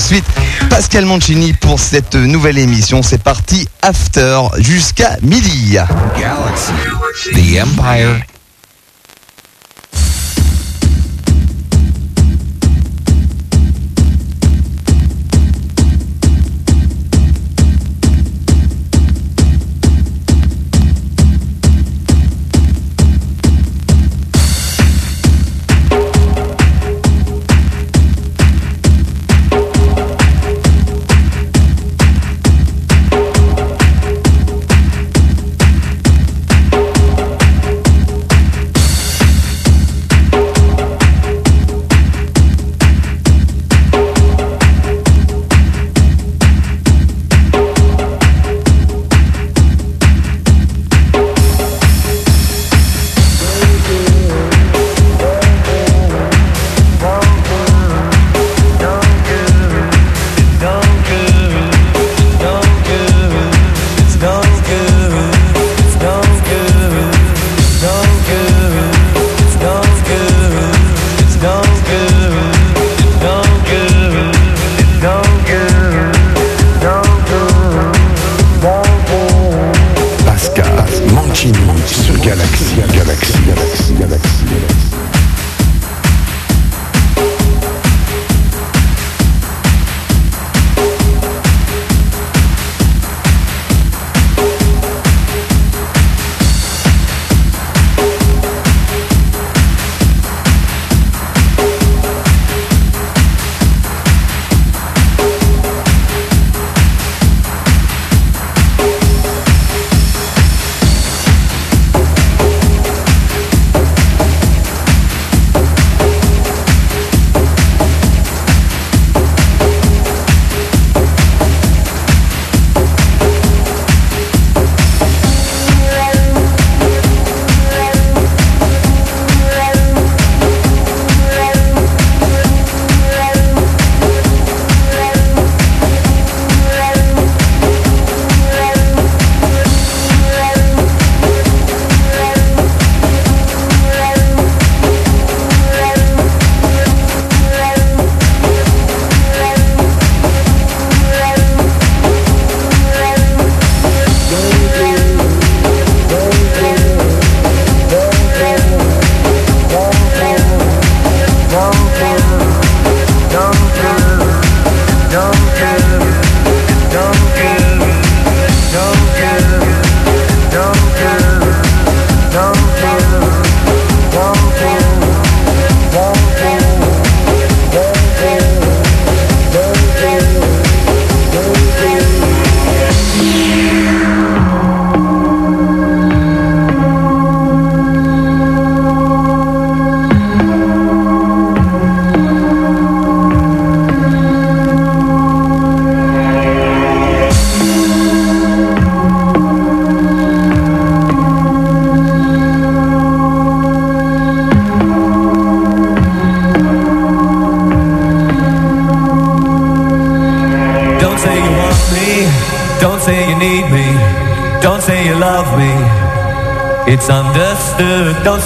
de suite Pascal Mancini pour cette nouvelle émission. C'est parti After jusqu'à midi.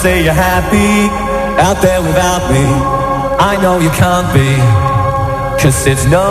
Say you're happy out there without me. I know you can't be, cause it's no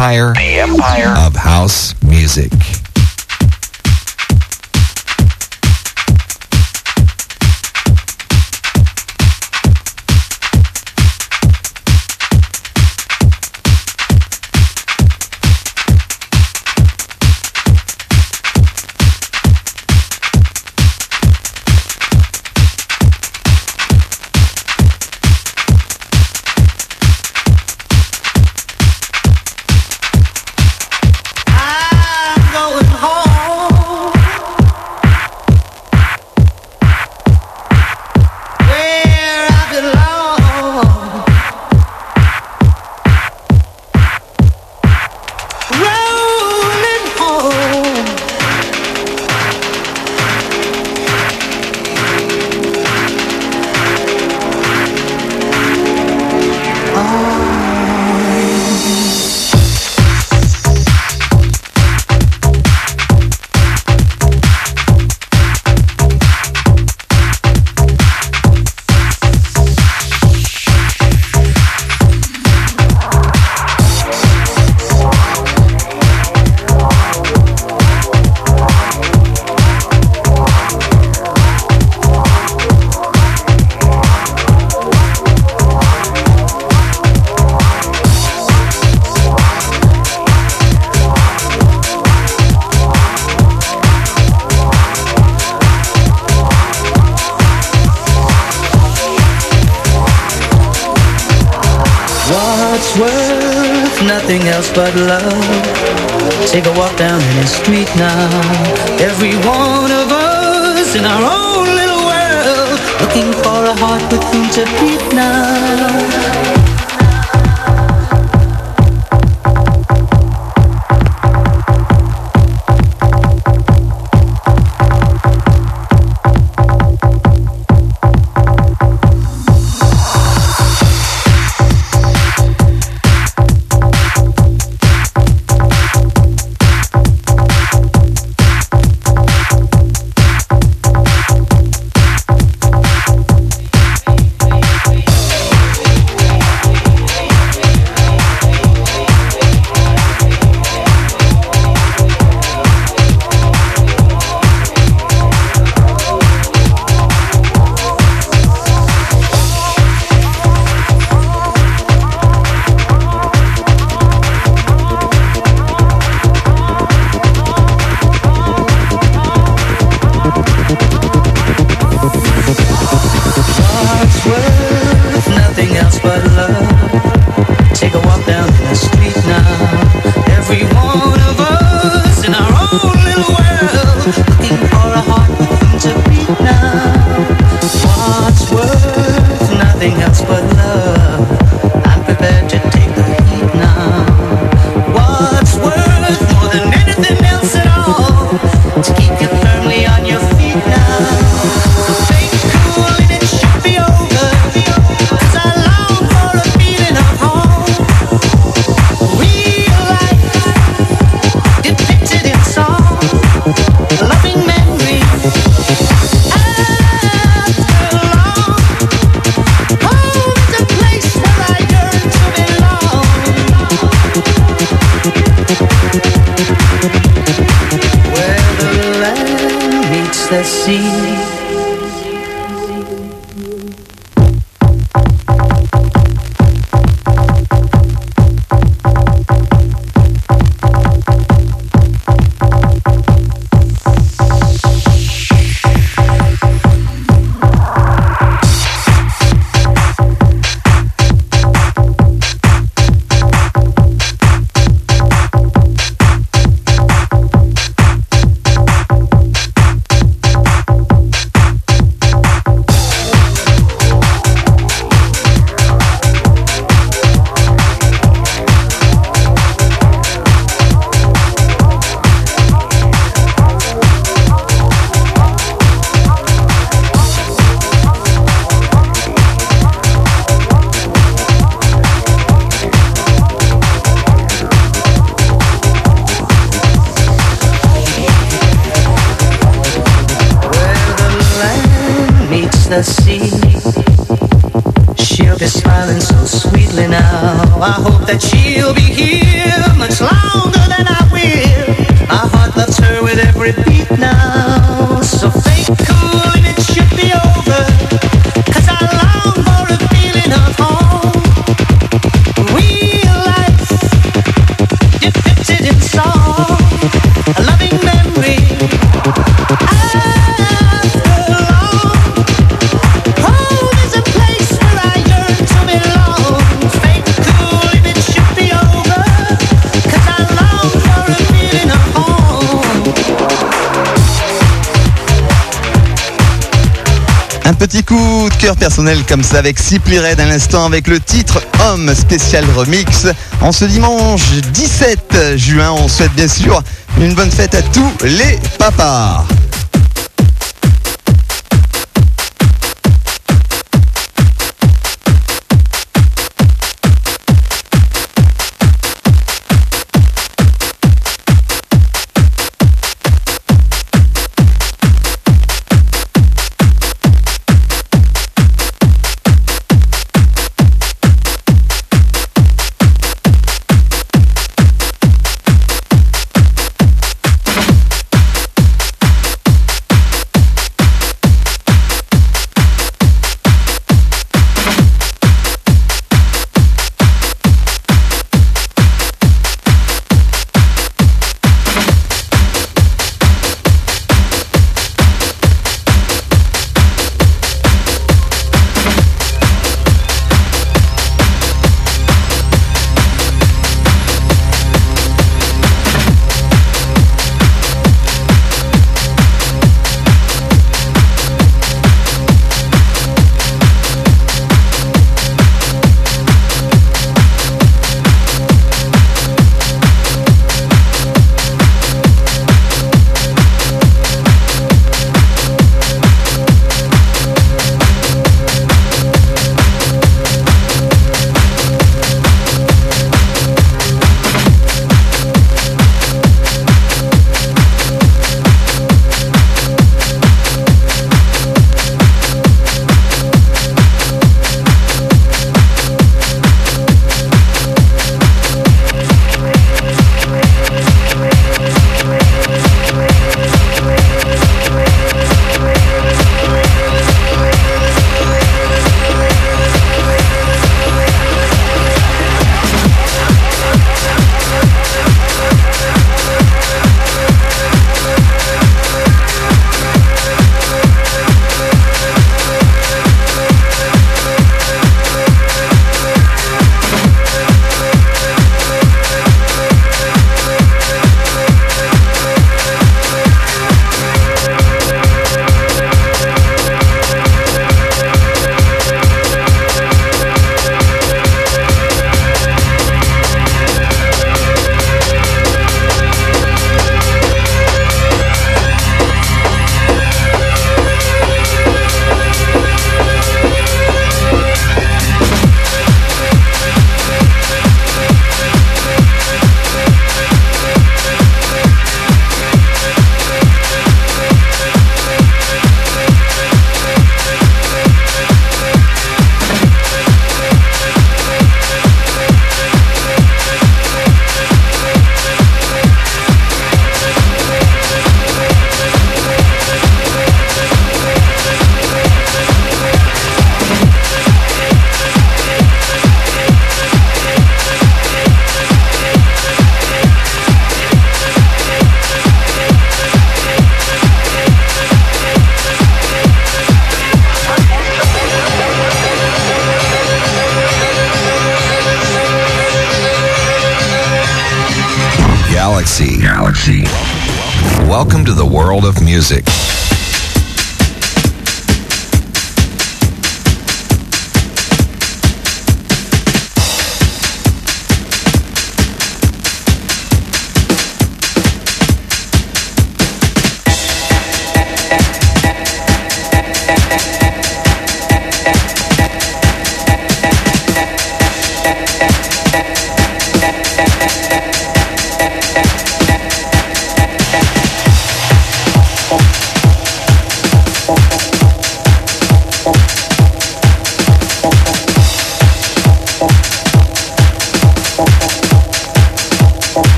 Empire personnel comme ça avec Simply Red à l'instant avec le titre Homme spécial remix. En ce dimanche 17 juin, on souhaite bien sûr une bonne fête à tous les papas.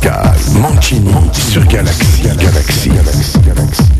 podcast Mancini, Mancini sur Galaxy. Galaxy. Galaxy. Galaxy.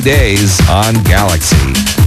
Days on Galaxy.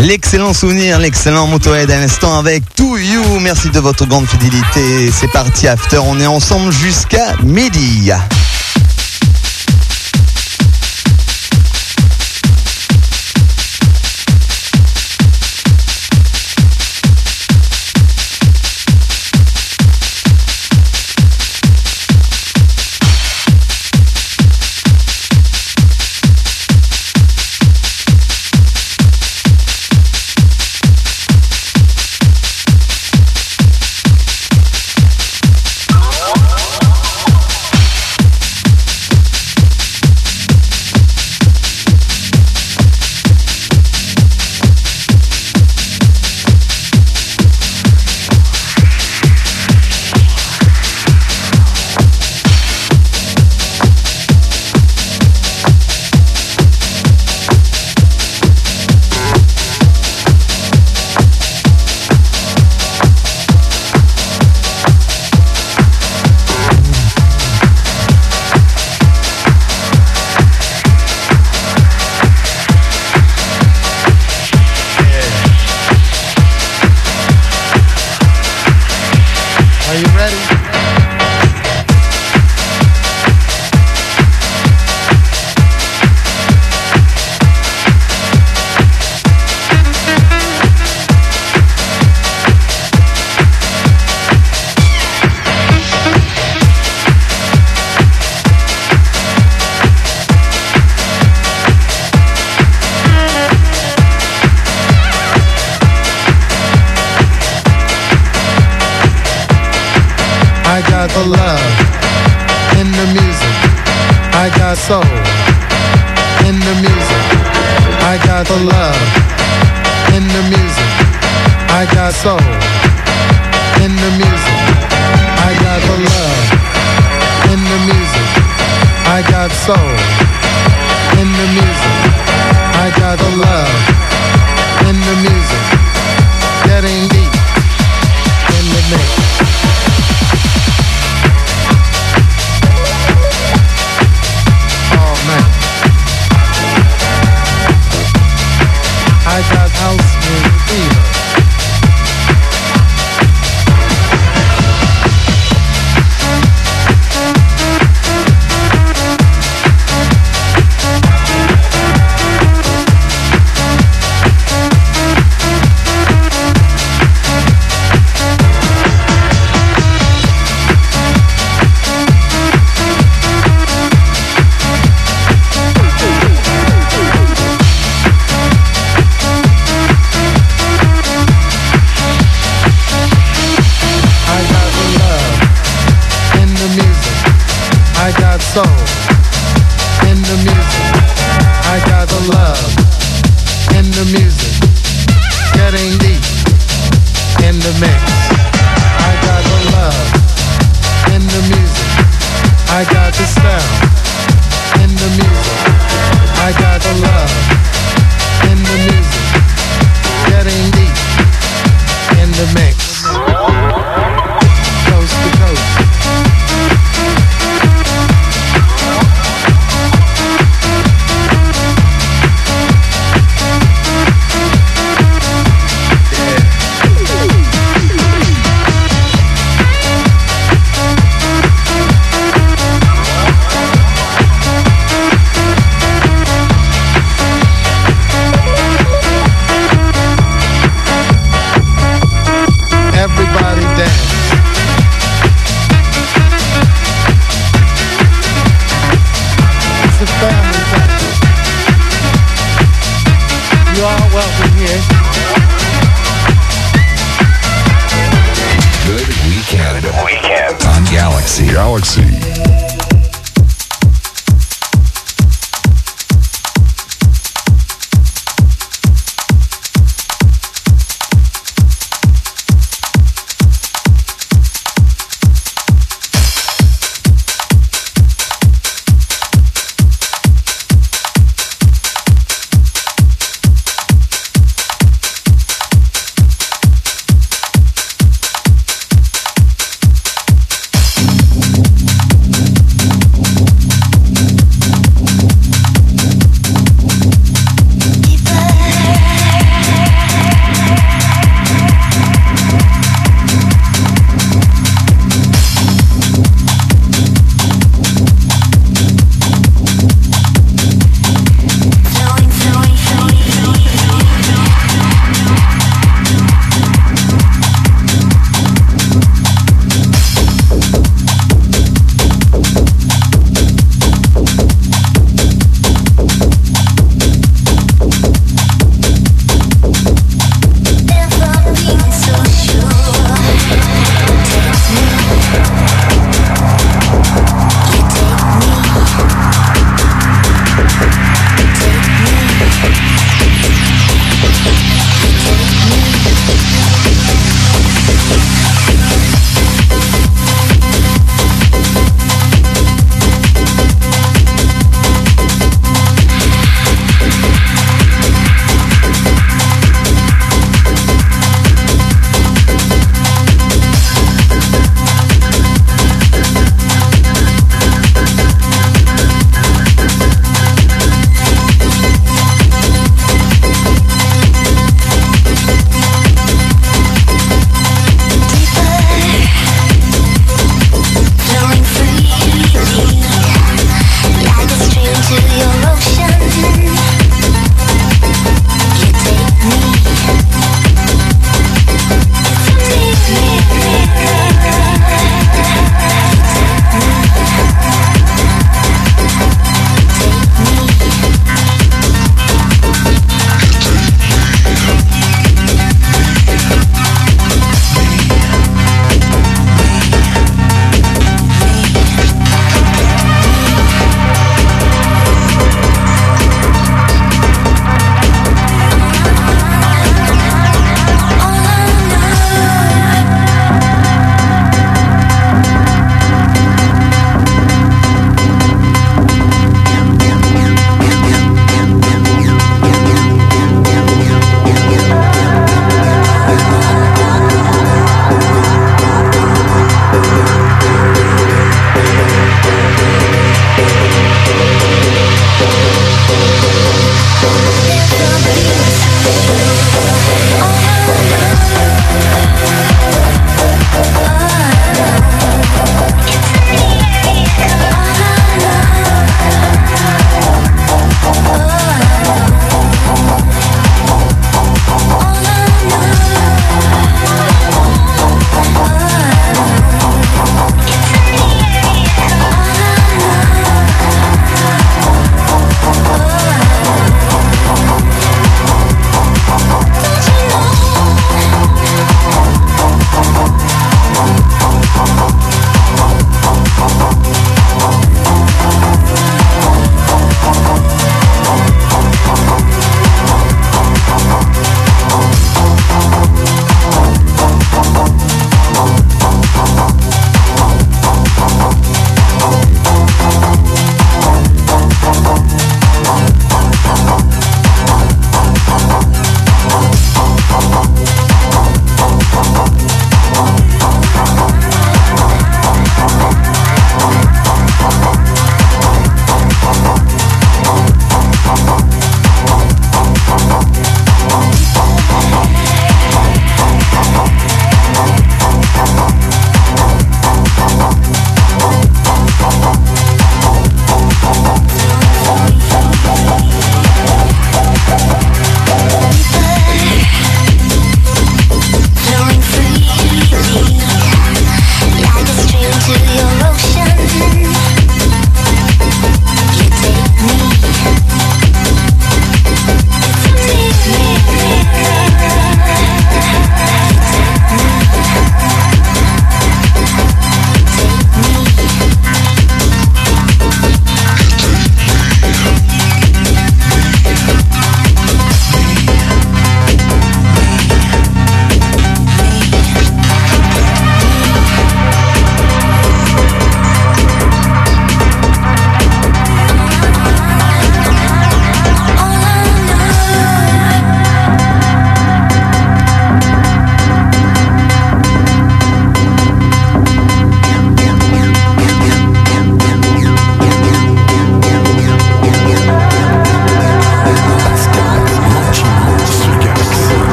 L'excellent souvenir, l'excellent Motorhead à l'instant avec To You. Merci de votre grande fidélité. C'est parti After. On est ensemble jusqu'à midi.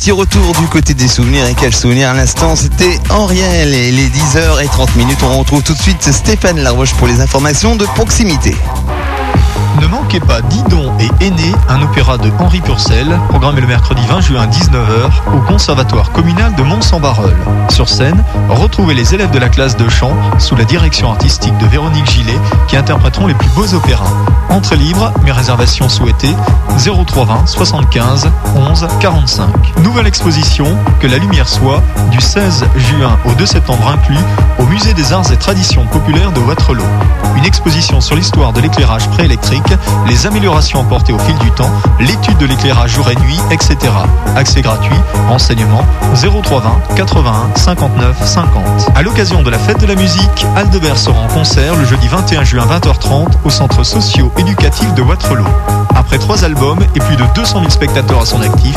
Petit retour du côté des souvenirs et quel souvenir à l'instant, c'était Henriel et les 10h30 minutes. On retrouve tout de suite Stéphane Laroche pour les informations de proximité. Ne manquez pas Didon et Aîné, un opéra de Henri Purcell, programmé le mercredi 20 juin à 19h au Conservatoire communal de Mont-Saint-Barreul. Sur scène, retrouvez les élèves de la classe de chant sous la direction artistique de Véronique Gillet qui interpréteront les plus beaux opéras. Entrée libre, mes réservations souhaitées 0320 75 11 45. Nouvelle exposition, Que la lumière soit, du 16 juin au 2 septembre inclus, au Musée des Arts et Traditions Populaires de Waterloo. Une exposition sur l'histoire de l'éclairage préélectrique les améliorations apportées au fil du temps, l'étude de l'éclairage jour et nuit, etc. Accès gratuit, renseignements 0320 81 59 50. À l'occasion de la fête de la musique, Aldebert sera en concert le jeudi 21 juin 20h30 au centre socio-éducatif de Waterloo. Après trois albums et plus de 200 000 spectateurs à son actif,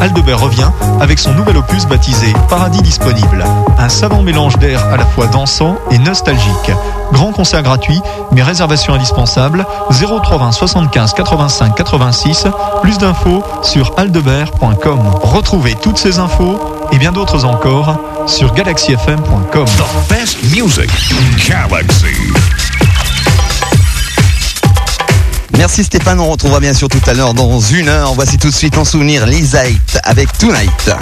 Aldebert revient avec son nouvel opus baptisé Paradis disponible. Un savant mélange d'air à la fois dansant et nostalgique. Grand concert gratuit, mais réservation indispensable 0320 75 85 86. Plus d'infos sur aldebert.com. Retrouvez toutes ces infos et bien d'autres encore sur galaxyfm.com. The best music Galaxy. Merci Stéphane, on retrouvera bien sûr tout à l'heure dans une heure. Voici tout de suite en souvenir Lisaït avec Tonight.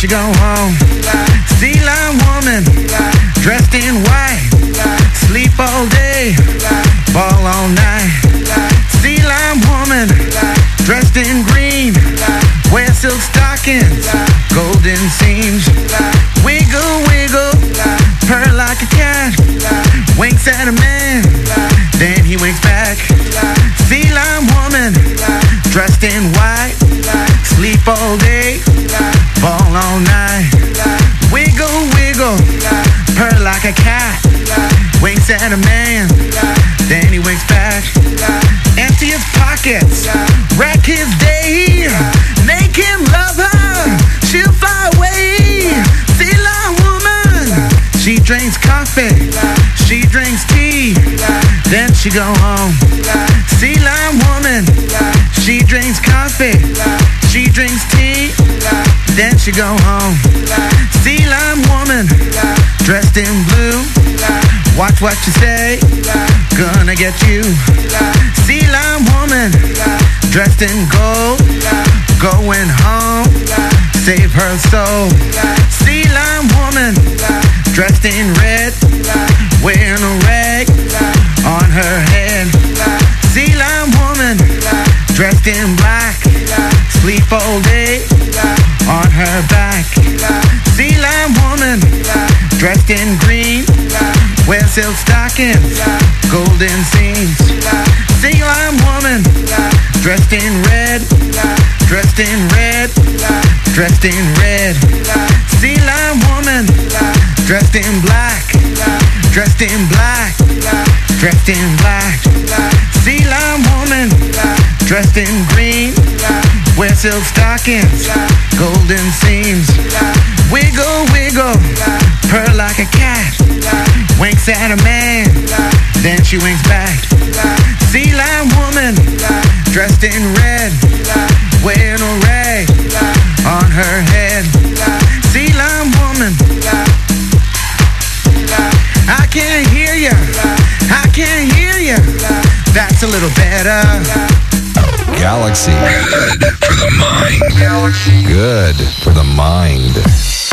She go home. Sea lime woman, dressed in white, sleep all day, ball all night. Sea lime woman, dressed in green, wear silk stockings, golden seams, wiggle wiggle, purr like a cat, winks at a at a man, then he winks back. Empty his pockets, wreck his day, make him love her, she'll fly away. Sea lime woman, she drinks coffee, she drinks tea, then she go home. Sea lime woman, she drinks coffee, she drinks tea, then she go home. Sea lime woman, dressed in blue, watch what you say, gonna get you. Sea lime woman, dressed in gold, going home, save her soul. Sea lime woman, dressed in red, wearing a rag on her head. Sea lime woman, dressed in black, sleep all day on her back. Sea lime woman, dressed in green, wear silk stockings, golden seams. Sea lime woman, dressed in red, dressed in red, dressed in red. Sea lime woman, dressed in black, dressed in black, dressed in black. Sea lime woman, dressed in green, wear silk stockings, golden seams. Wiggle, wiggle, purr like a cat, winks at a man, then she winks back. Sea lime woman, dressed in red, wearing a rag on her head. Sea lime woman, I can't hear ya, I can't hear ya. That's a little better. Galaxy. Good for the mind. Good for the mind.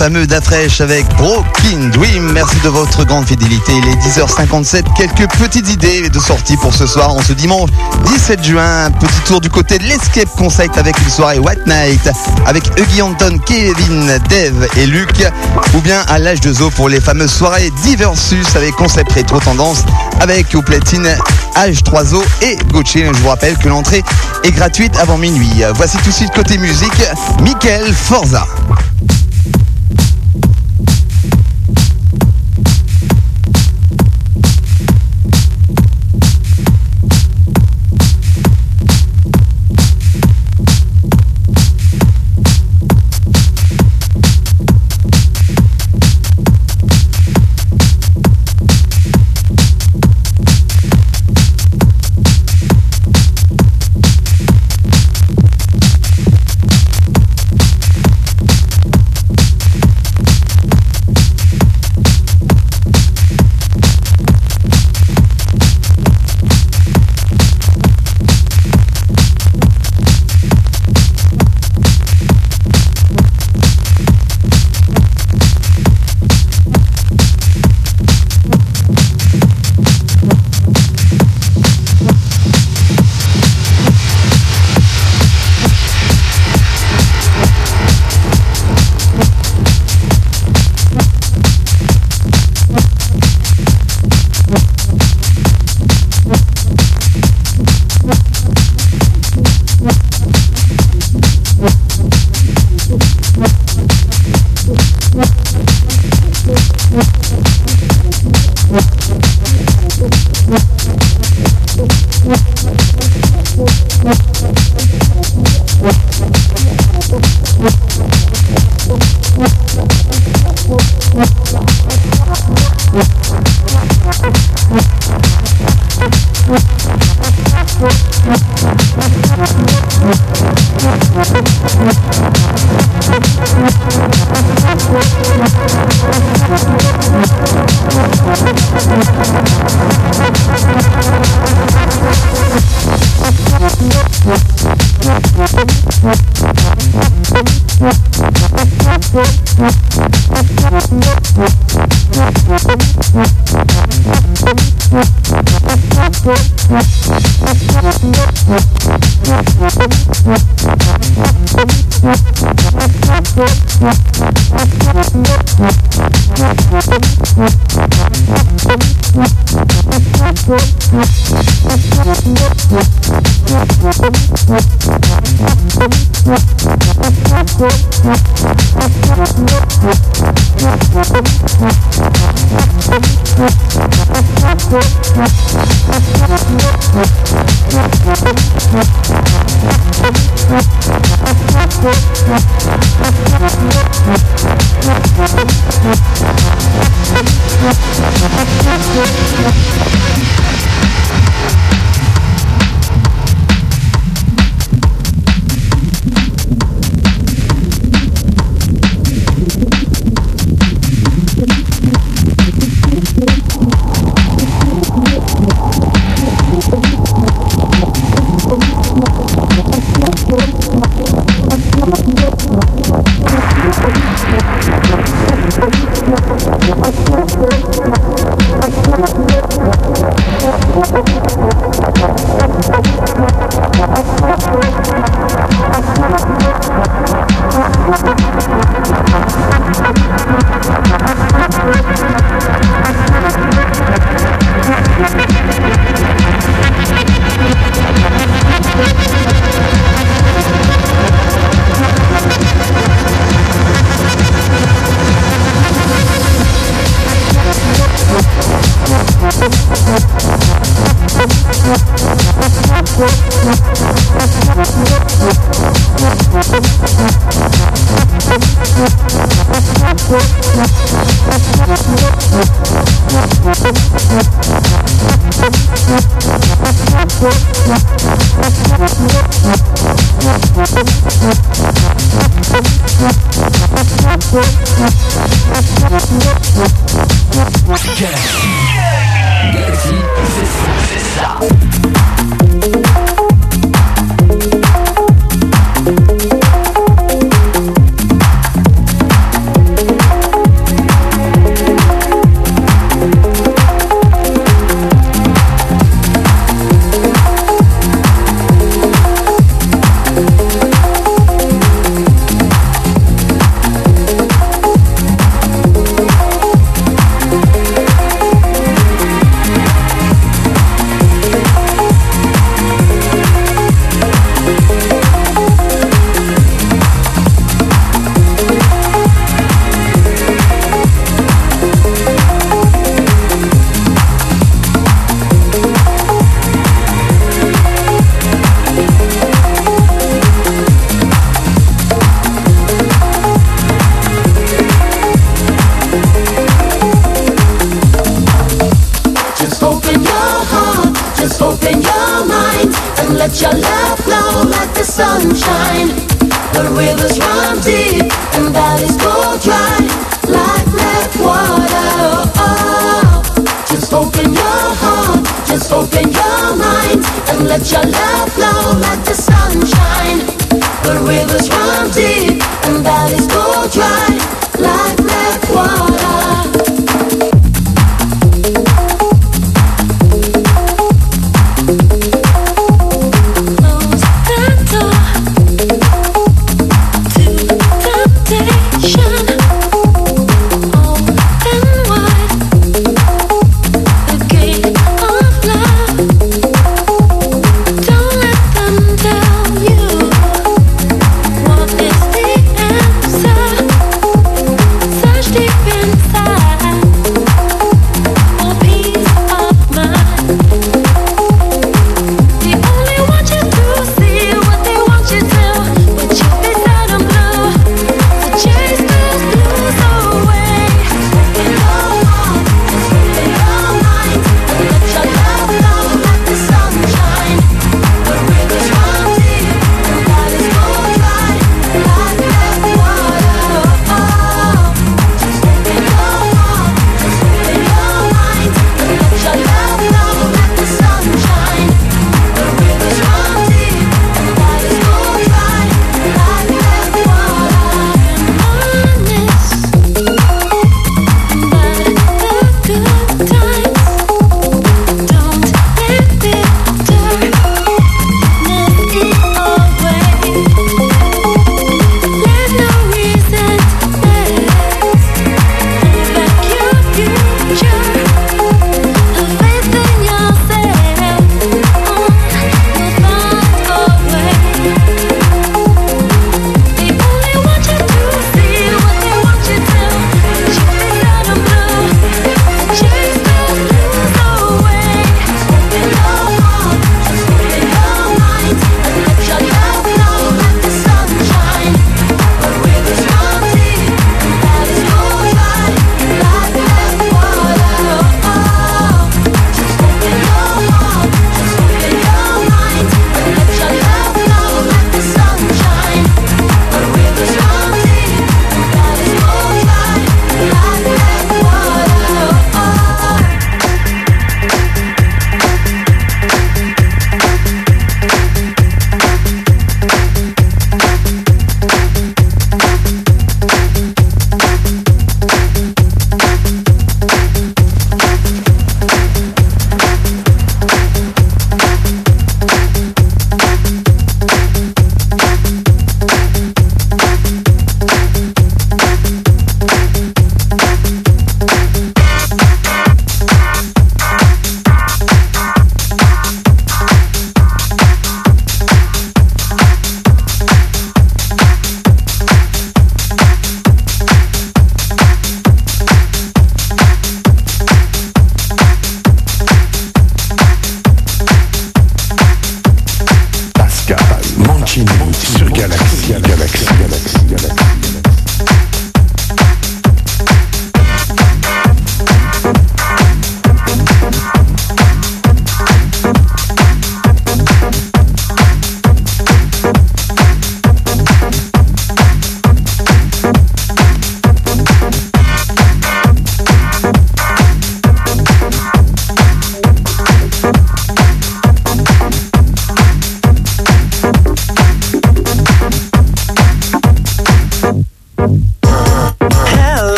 Fameux Dafresh avec Broken Dream. Merci de votre grande fidélité. Il est 10h57. Quelques petites idées de sortie pour ce soir, en ce dimanche 17 juin. Petit tour du côté de l'Escape Concept avec une soirée White Night avec Huggy Anton, Kevin, Dave et Luc. Ou bien à l'âge de Zo pour les fameuses soirées Diversus avec concept rétro tendance avec au platine H3O et Gucci. Je vous rappelle que l'entrée est gratuite avant minuit. Voici tout de suite côté musique, Michael Forza. Galaxy, Galaxy, c'est ça. let your love flow like the sunshine. The rivers run deep and valleys go dry.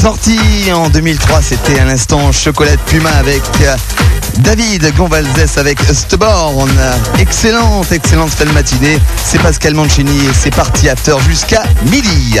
sorti en 2003. C'était à l'instant Chocolat Puma avec euh, David Gonvalves avec Stubborn. Excellente, excellente fin matinée. C'est Pascal Mancini et c'est parti à after jusqu'à midi.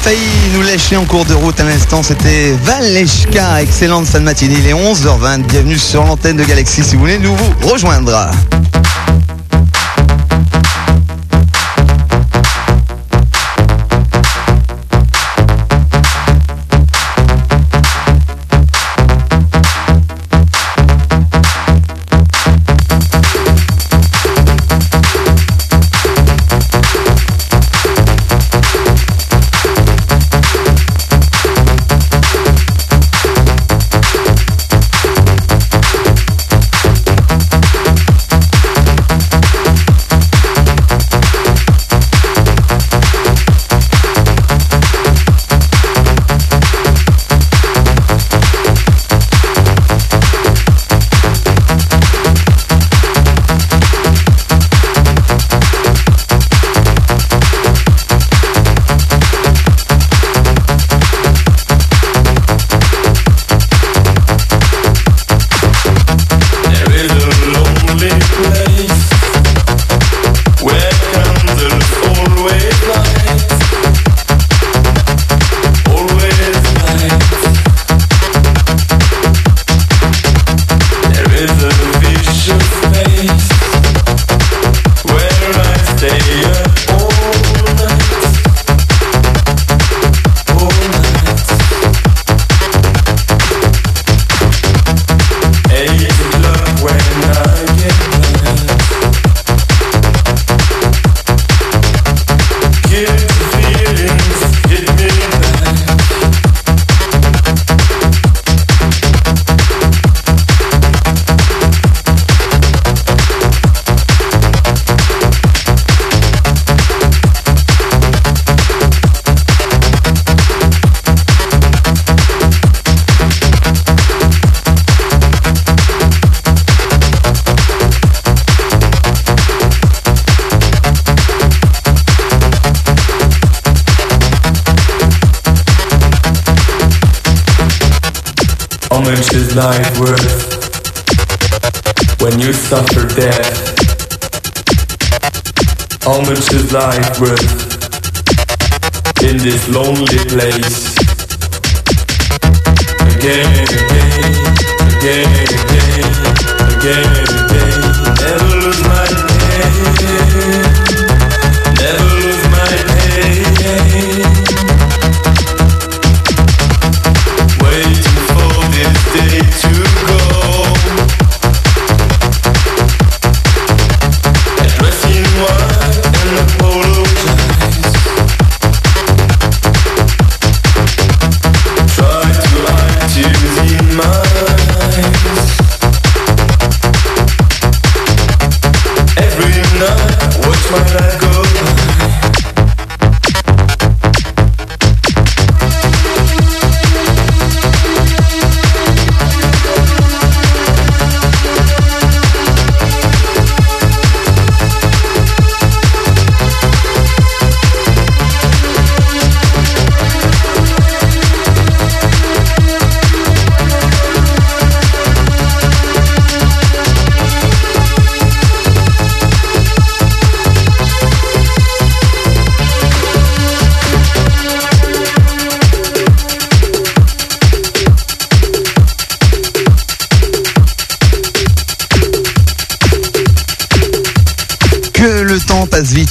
failli nous lâcher en cours de route à l'instant. C'était Valeshka. Excellente fin de matinée. Il est 11h20. Bienvenue sur l'antenne de Galaxy si vous voulez nous vous rejoindre.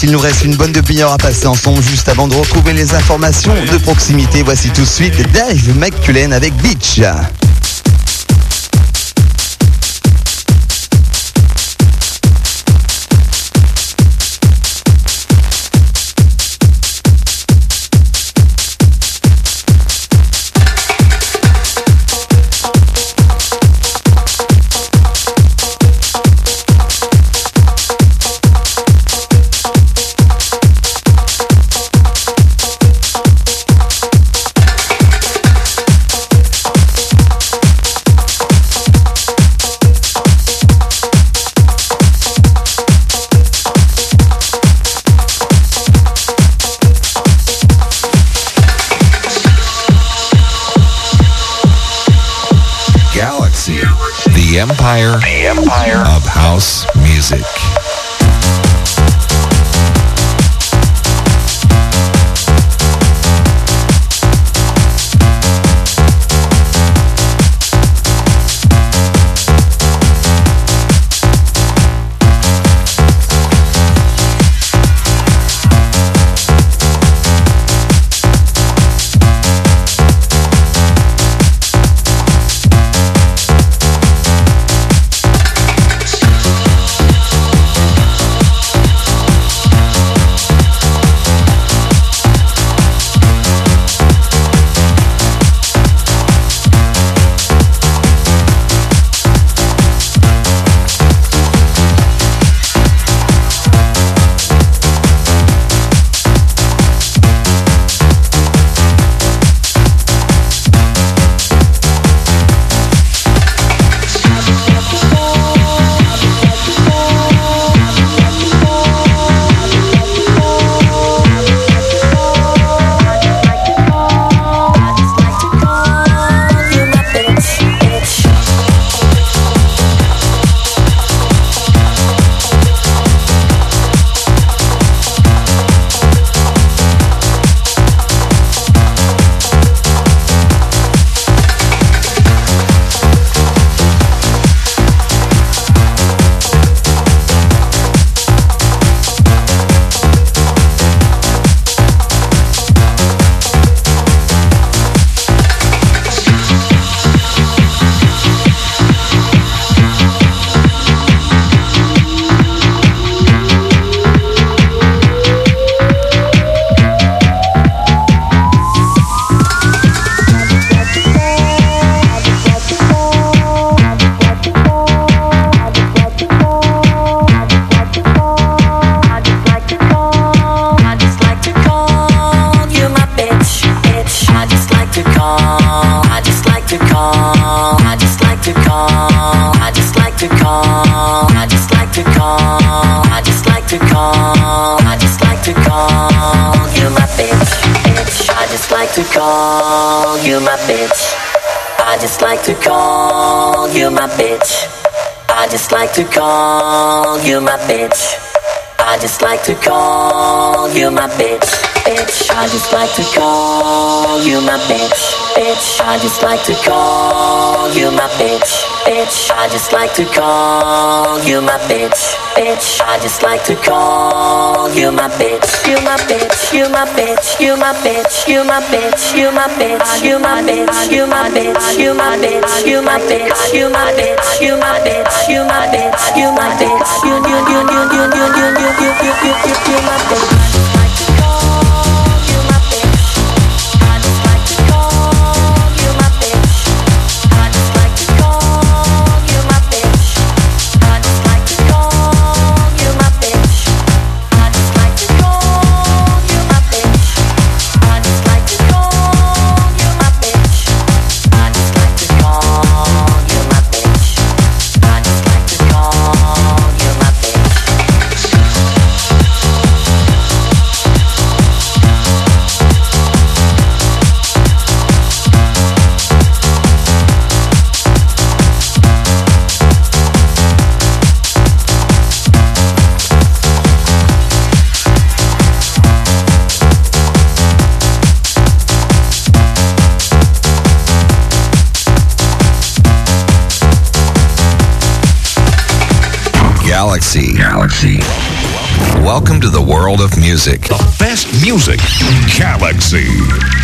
Il nous reste une bonne demi-heure à passer ensemble juste avant de retrouver les informations de proximité. Voici tout de suite Dave McCullen avec Beach. Like to call you my bitch. I just like to call you my bitch. Bitch, I just like to call you my bitch. Bitch, I just like to call you my bitch. Just like to call you my bitch. Bitch, I just like to call you my bitch. You my bitch, you my bitch, you my bitch, you my bitch, you my bitch, you my bitch, you my bitch, you my bitch, you my bitch, you my bitch, you my bitch, you my bitch, you my bitch, you you you you you you you you you you you you you my bitch. Music. The best music. Galaxy.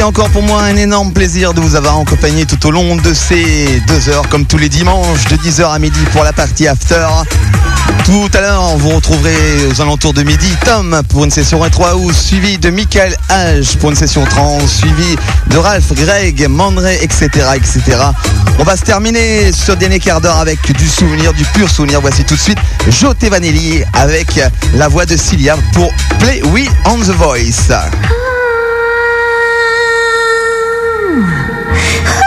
Été encore pour moi un énorme plaisir de vous avoir accompagné tout au long de ces deux heures, comme tous les dimanches, de 10h à midi pour la partie after. Tout à l'heure, vous retrouverez aux alentours de midi Tom pour une session rétro house, suivi de Michael H pour une session trans, suivi de Ralph, Greg, Mandré, etc., etc. On va se terminer ce dernier quart d'heure avec du souvenir, du pur souvenir. Voici tout de suite Joté Vanelli avec la voix de Cilia pour Play We on the Voice. Oh.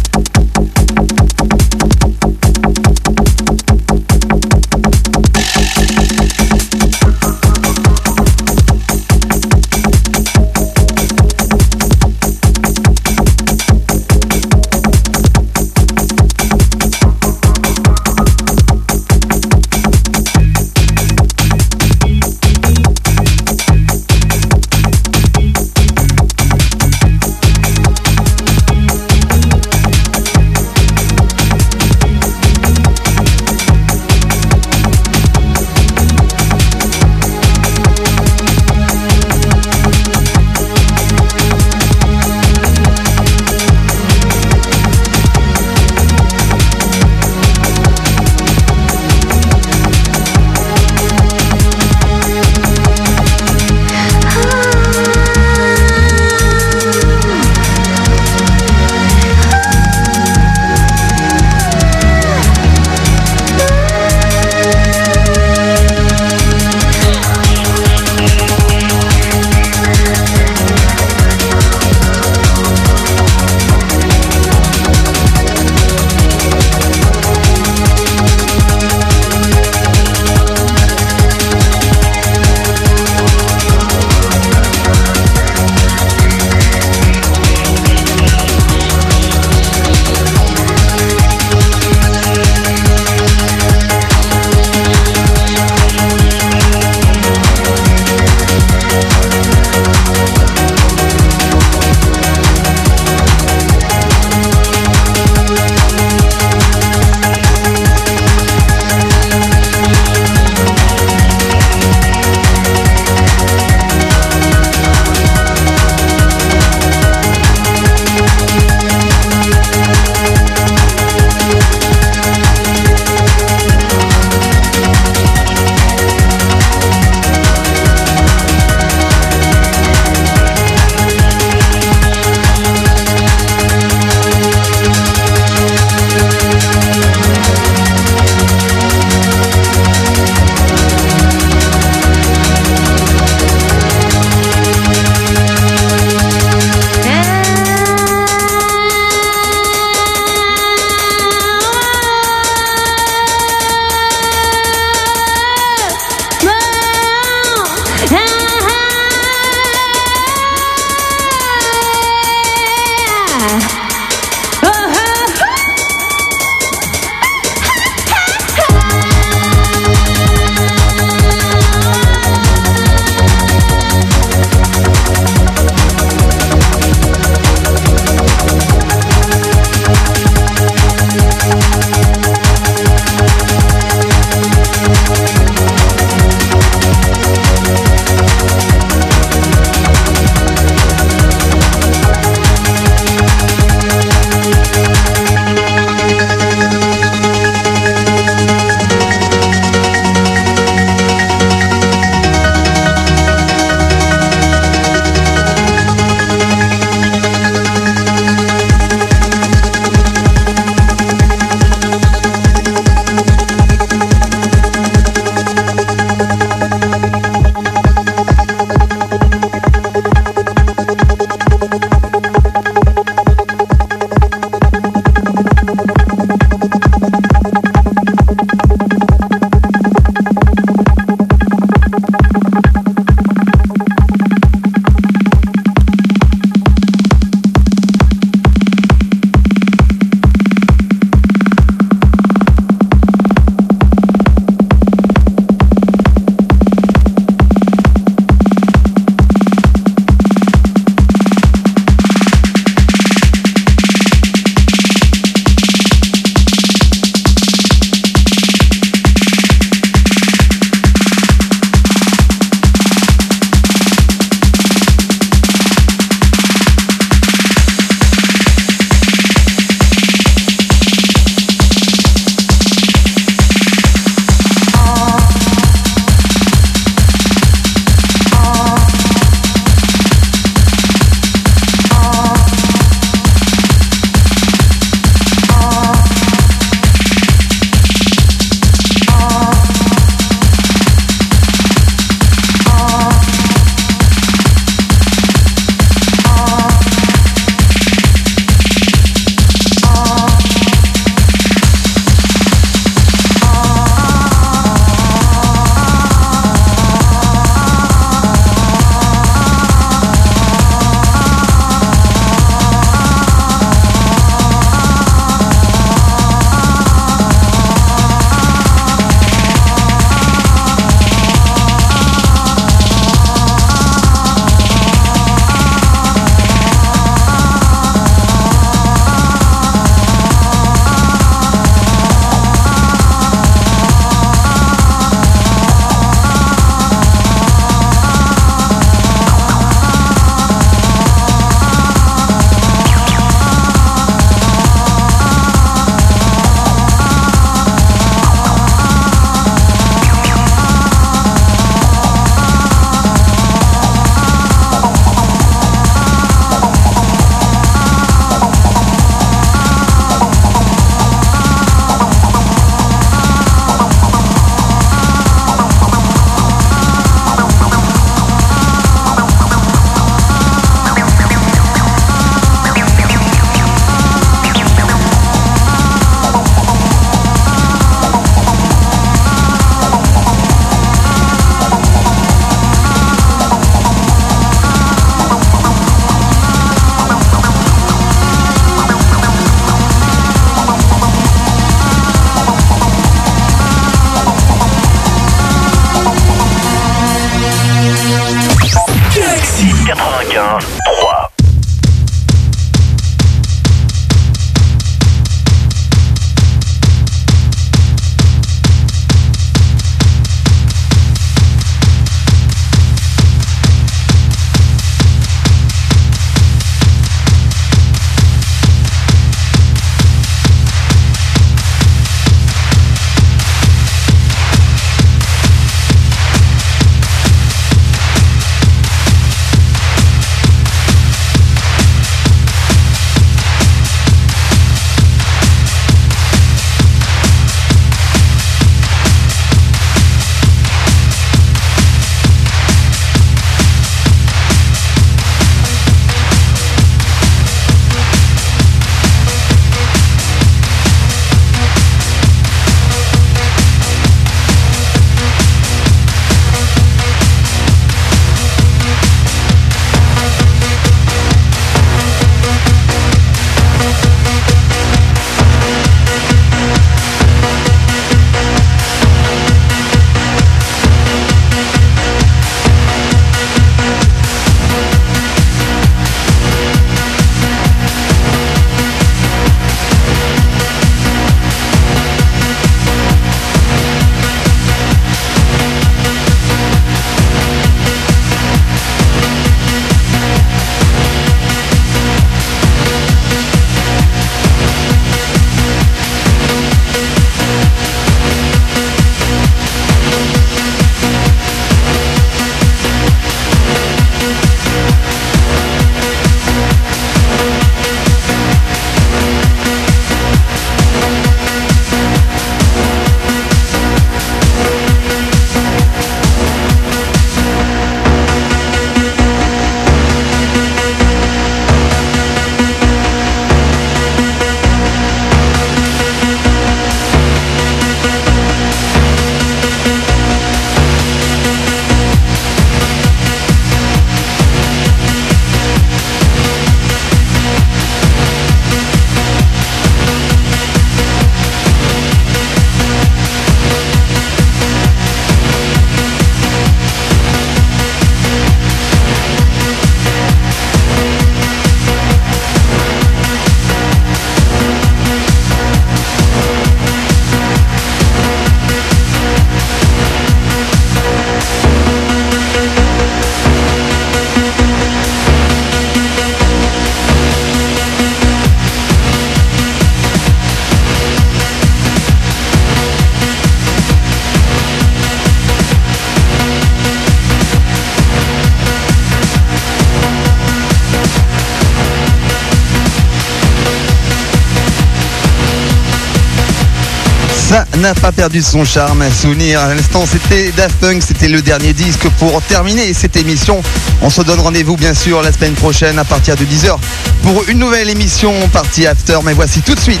N'a pas perdu son charme. Souvenir, à l'instant, c'était Daft Punk, c'était le dernier disque pour terminer cette émission. On se donne rendez-vous, bien sûr, la semaine prochaine à partir de 10h pour une nouvelle émission partie After. Mais voici tout de suite,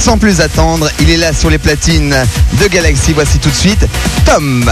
sans plus attendre, il est là sur les platines de Galaxy. Voici tout de suite Tom.